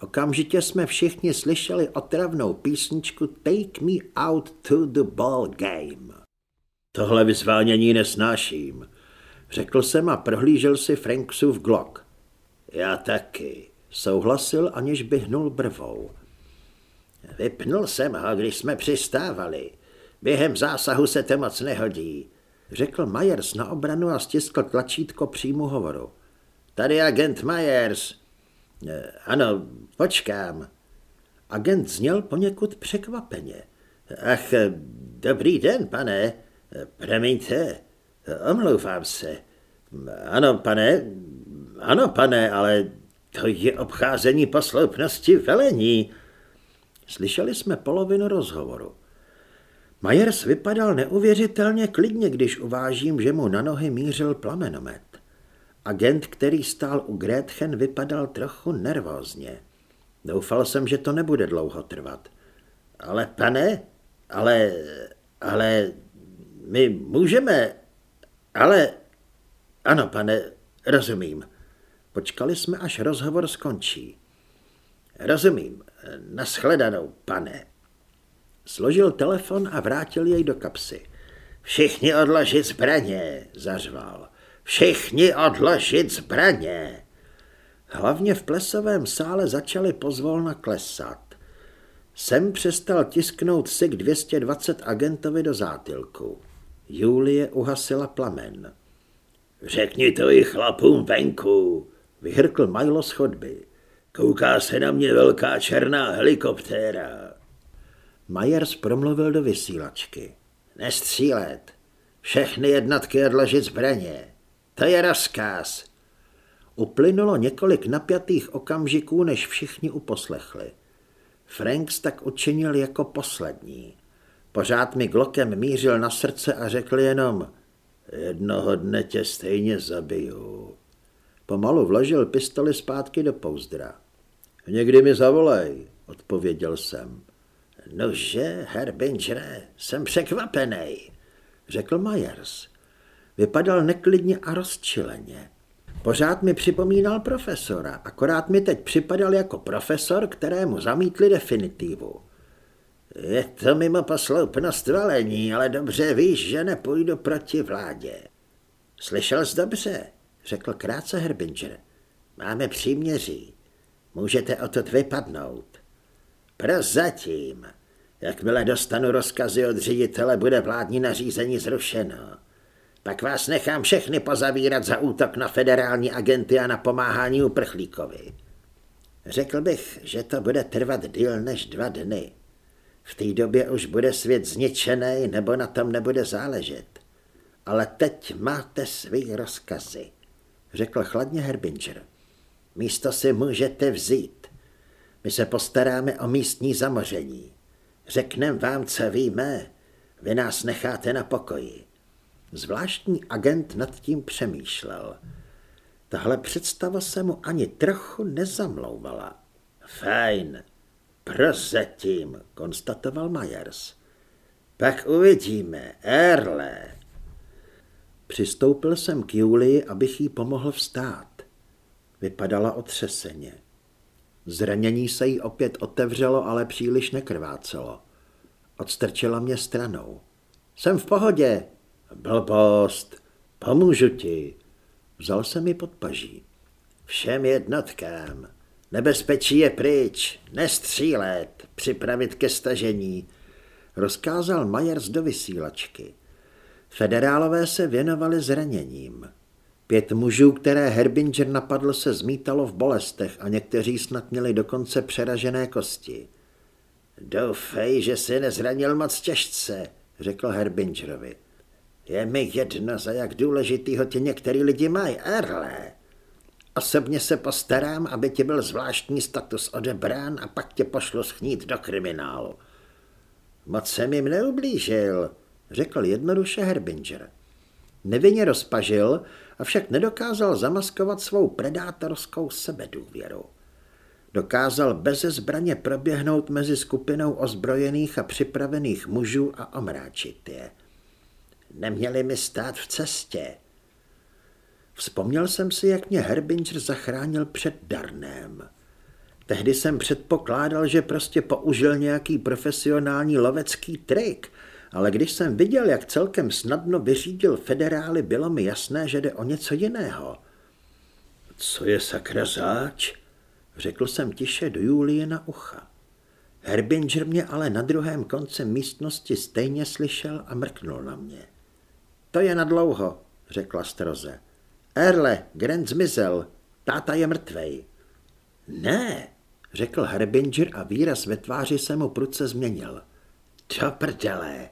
Okamžitě jsme všichni slyšeli otravnou písničku Take me out to the ball game. Tohle vyzvánění nesnáším, řekl jsem a prohlížel si Franksův Glock. Já taky, souhlasil, aniž by hnul brvou. Vypnul jsem ho, když jsme přistávali. Během zásahu se to moc nehodí, řekl Myers na obranu a stiskl tlačítko přímo hovoru. Tady agent Myers. E, ano, počkám. Agent zněl poněkud překvapeně. Ach, dobrý den, pane. Promiňte, omlouvám se. Ano, pane, ano, pane, ale to je obcházení posloupnosti velení. Slyšeli jsme polovinu rozhovoru. Majers vypadal neuvěřitelně klidně, když uvážím, že mu na nohy mířil plamenomet. Agent, který stál u Gretchen, vypadal trochu nervózně. Doufal jsem, že to nebude dlouho trvat. Ale pane, ale, ale my můžeme, ale, ano pane, rozumím. Počkali jsme, až rozhovor skončí. Rozumím, naschledanou, pane. Složil telefon a vrátil jej do kapsy. Všichni odložit zbraně, zařval. Všichni odložit zbraně. Hlavně v plesovém sále začaly pozvolna klesat. Sem přestal tisknout SIG 220 agentovi do zátilku. Julie uhasila plamen. Řekni to i chlapům venku, vyhrkl Milo z chodby. Kouká se na mě velká černá helikoptéra. Majers promluvil do vysílačky. Nestřílet. Všechny jednotky odložit zbraně. To je rozkaz. Uplynulo několik napjatých okamžiků, než všichni uposlechli. Franks tak učinil jako poslední. Pořád mi glokem mířil na srdce a řekl jenom jednoho dne tě stejně zabiju. Pomalu vložil pistoli zpátky do pouzdra. Někdy mi zavolej, odpověděl jsem. Nože, Herbingere, jsem překvapený, řekl Myers. Vypadal neklidně a rozčileně. Pořád mi připomínal profesora, akorát mi teď připadal jako profesor, kterému zamítli definitivu. Je to mimo posloupnost valení, ale dobře víš, že nepůjdu proti vládě. Slyšel jsi dobře, řekl krátce Herbinger. Máme příměří. Můžete o to vypadnout. Prozatím. Jakmile dostanu rozkazy od ředitele, bude vládní nařízení zrušeno. Pak vás nechám všechny pozavírat za útok na federální agenty a na pomáhání uprchlíkovi. Řekl bych, že to bude trvat díl než dva dny. V té době už bude svět zničený nebo na tom nebude záležet. Ale teď máte svý rozkazy, řekl chladně Herbinger. Místo si můžete vzít. My se postaráme o místní zamoření. Řekneme vám, co víme. Vy nás necháte na pokoji. Zvláštní agent nad tím přemýšlel. Tahle představa se mu ani trochu nezamlouvala. Fajn, prozatím, konstatoval Myers. Pak uvidíme, Erle. Přistoupil jsem k Julii, abych jí pomohl vstát. Vypadala otřeseně. Zranění se jí opět otevřelo, ale příliš nekrvácelo. Odstrčila mě stranou. Jsem v pohodě, Blbost, pomůžu ti. Vzal se mi pod paží. Všem jednotkám. Nebezpečí je pryč, nestřílet, připravit ke stažení. Rozkázal Majers do vysílačky. Federálové se věnovali zraněním. Pět mužů, které Herbinger napadl, se zmítalo v bolestech a někteří snad měli dokonce přeražené kosti. Doufej, že si nezranil moc těžce, řekl Herbingerovi. Je mi jedno, za jak důležitýho tě některý lidi mají, Erle. Osobně se postarám, aby ti byl zvláštní status odebrán a pak tě pošlu schnít do kriminálu. Moc jsem jim neublížil, řekl jednoduše Herbinger. Nevinně rozpažil, avšak nedokázal zamaskovat svou predátorskou sebedůvěru. Dokázal beze zbraně proběhnout mezi skupinou ozbrojených a připravených mužů a omráčit je. Neměli mi stát v cestě. Vzpomněl jsem si, jak mě Herbinger zachránil před Darnem. Tehdy jsem předpokládal, že prostě použil nějaký profesionální lovecký trik, ale když jsem viděl, jak celkem snadno vyřídil federály, bylo mi jasné, že jde o něco jiného. Co je sakra záč? Řekl jsem tiše do Julie na ucha. Herbinger mě ale na druhém konci místnosti stejně slyšel a mrknul na mě. To je na dlouho, řekla Stroze. Erle, Grant zmizel, táta je mrtvej. Ne, řekl Herbinger a výraz ve tváři se mu pruce změnil. To prdele.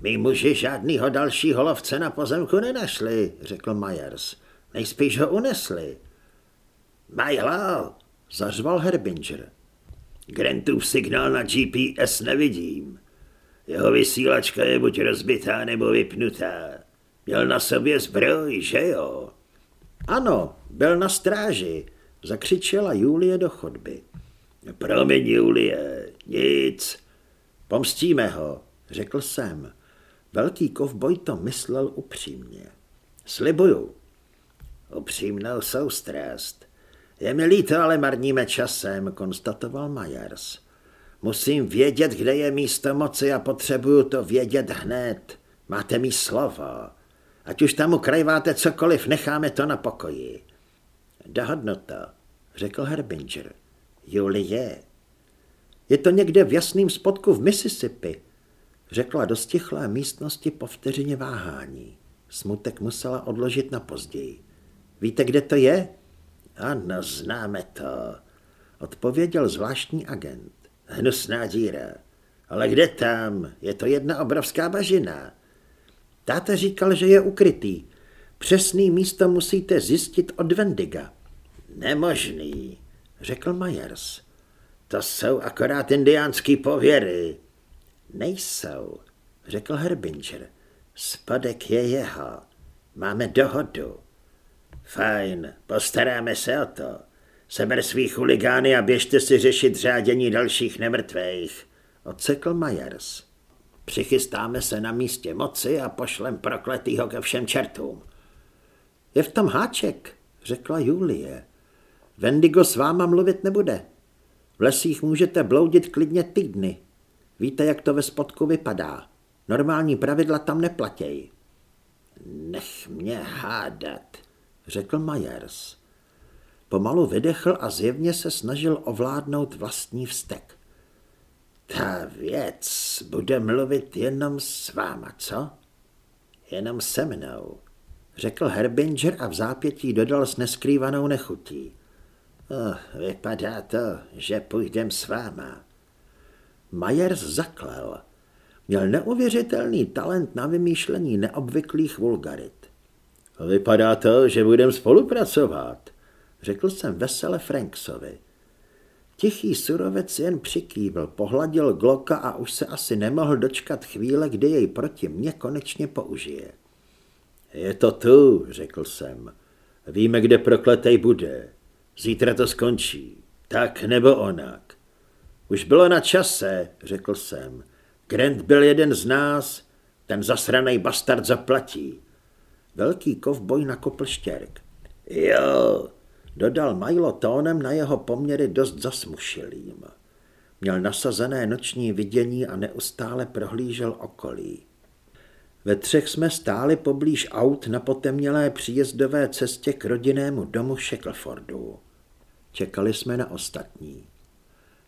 My muži žádnýho dalšího lovce na pozemku nenašli, řekl Myers. Nejspíš ho unesli. Majlo, zařval Herbinger. Grantův signál na GPS nevidím. Jeho vysílačka je buď rozbitá nebo vypnutá. Měl na sobě zbroj, že jo? Ano, byl na stráži, zakřičela Julie do chodby. Promiň, Julie, nic. Pomstíme ho, řekl jsem. Velký kovboj to myslel upřímně. Slibuju. Upřímnou soustrast. Je mi líto, ale marníme časem, konstatoval Myers. Musím vědět, kde je místo moci a potřebuju to vědět hned. Máte mi slovo. Ať už tam ukrajváte cokoliv, necháme to na pokoji. Dohodnuto, řekl Herbinger. Julie. Je to někde v jasným spodku v Mississippi, řekla do stichlé místnosti po vteřině váhání. Smutek musela odložit na později. Víte, kde to je? Ano, známe to, odpověděl zvláštní agent. Hnusná díra. Ale kde tam? Je to jedna obrovská bažina. Táta říkal, že je ukrytý. Přesný místo musíte zjistit od Vendiga. Nemožný, řekl Myers. To jsou akorát indiánský pověry. Nejsou, řekl Herbinger. Spodek je jeho. Máme dohodu. Fajn, postaráme se o to. Seber svý chuligány a běžte si řešit řádění dalších nemrtvých, odsekl Myers. Přichystáme se na místě moci a pošlem prokletýho ke všem čertům. Je v tom háček, řekla Julie. Vendigo s váma mluvit nebude. V lesích můžete bloudit klidně týdny. Víte, jak to ve spodku vypadá. Normální pravidla tam neplatějí. Nech mě hádat, řekl Myers. Pomalu vydechl a zjevně se snažil ovládnout vlastní vztek. Ta věc bude mluvit jenom s váma, co? Jenom se mnou, řekl Herbinger a v zápětí dodal s neskrývanou nechutí. Oh, vypadá to, že půjdem s váma. Myers zaklel. Měl neuvěřitelný talent na vymýšlení neobvyklých vulgarit. Vypadá to, že budeme spolupracovat, řekl jsem vesele Franksovi. Tichý surovec jen přikývl, pohladil Gloka a už se asi nemohl dočkat chvíle, kdy jej proti mně konečně použije. Je to tu, řekl jsem. Víme, kde prokletej bude. Zítra to skončí. Tak nebo onak. Už bylo na čase, řekl jsem. Grant byl jeden z nás, ten zasranej bastard zaplatí. Velký kovboj nakopl štěrk. Jo, dodal Milo tónem na jeho poměry dost zasmušilým. Měl nasazené noční vidění a neustále prohlížel okolí. Ve třech jsme stáli poblíž aut na potemnělé příjezdové cestě k rodinnému domu Shacklefordu. Čekali jsme na ostatní.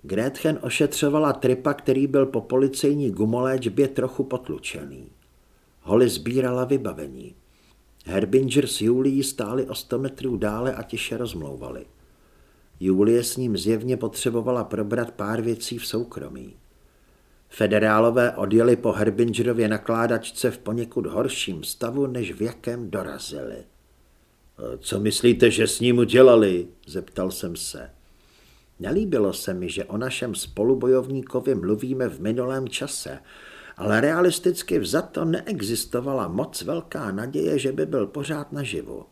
Gretchen ošetřovala tripa, který byl po policejní gumoléčbě trochu potlučený. Holly sbírala vybavení. Herbinger s Julií stáli o sto metrů dále a tiše rozmlouvali. Julie s ním zjevně potřebovala probrat pár věcí v soukromí. Federálové odjeli po Herbingerově nakládačce v poněkud horším stavu, než v jakém dorazili. Co myslíte, že s ním udělali? zeptal jsem se. Nelíbilo se mi, že o našem spolubojovníkovi mluvíme v minulém čase, ale realisticky vzato neexistovala moc velká naděje, že by byl pořád naživu.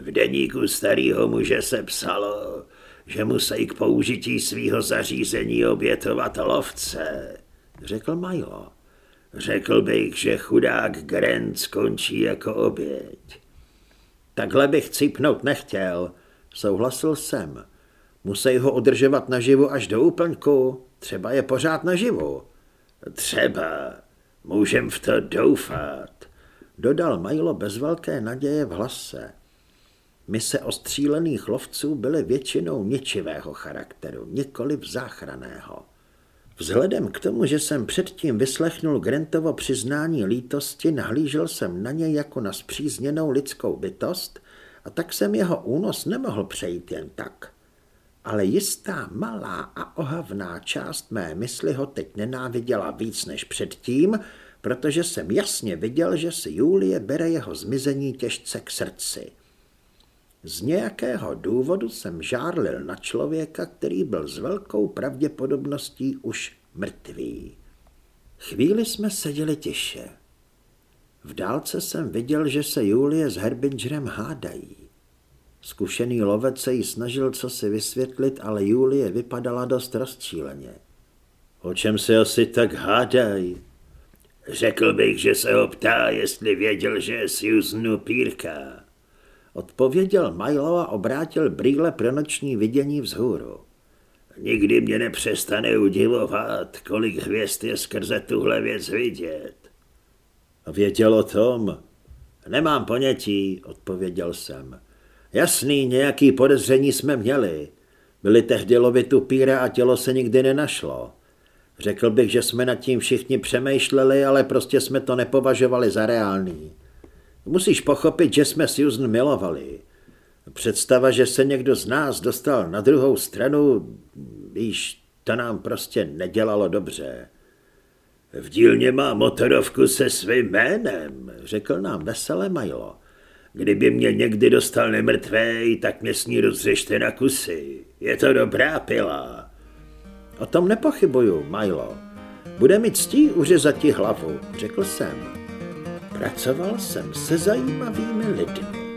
V deníku starého muže se psalo, že musí k použití svého zařízení obětovat lovce, řekl Milo. Řekl bych, že chudák Grant skončí jako oběť. Takhle bych cípnout nechtěl, souhlasil jsem. Musí ho udržovat naživu až do úplňku, třeba je pořád naživu. Třeba, můžem v to doufat, dodal Majlo bez velké naděje v hlase. Mise ostřílených lovců byly většinou ničivého charakteru, nikoli záchraného. Vzhledem k tomu, že jsem předtím vyslechnul Grantovo přiznání lítosti, nahlížel jsem na něj jako na zpřízněnou lidskou bytost a tak jsem jeho únos nemohl přejít jen tak. Ale jistá malá a ohavná část mé mysli ho teď nenáviděla víc než předtím, protože jsem jasně viděl, že si Julie bere jeho zmizení těžce k srdci. Z nějakého důvodu jsem žárlil na člověka, který byl s velkou pravděpodobností už mrtvý. Chvíli jsme seděli tiše. V dálce jsem viděl, že se Julie s Herbingerem hádají. Zkušený lovec se jí snažil co si vysvětlit, ale Julie vypadala dost rozčíleně. O čem se asi tak hádají? Řekl bych, že se ho ptá, jestli věděl, že je Susan pírka. Odpověděl Milo a obrátil brýle pro noční vidění vzhůru. Nikdy mě nepřestane udivovat, kolik hvězd je skrze tuhle věc vidět. Věděl o tom? Nemám ponětí, odpověděl jsem. Jasný, nějaký podezření jsme měli. Byli tehdy lovy tupíra a tělo se nikdy nenašlo. Řekl bych, že jsme nad tím všichni přemýšleli, ale prostě jsme to nepovažovali za reálný. Musíš pochopit, že jsme Susan milovali. Představa, že se někdo z nás dostal na druhou stranu, víš, to nám prostě nedělalo dobře. V dílně má motorovku se svým jménem, řekl nám veselé Milo. Kdyby mě někdy dostal nemrtvej, tak mě s ní rozřešte na kusy. Je to dobrá pila. O tom nepochybuju, Milo. Bude mi ctí uřezat ti hlavu, řekl jsem. Pracoval jsem se zajímavými lidmi.